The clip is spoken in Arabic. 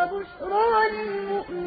وَبُشْرَىٰ لِلْمُؤْمِنِينَ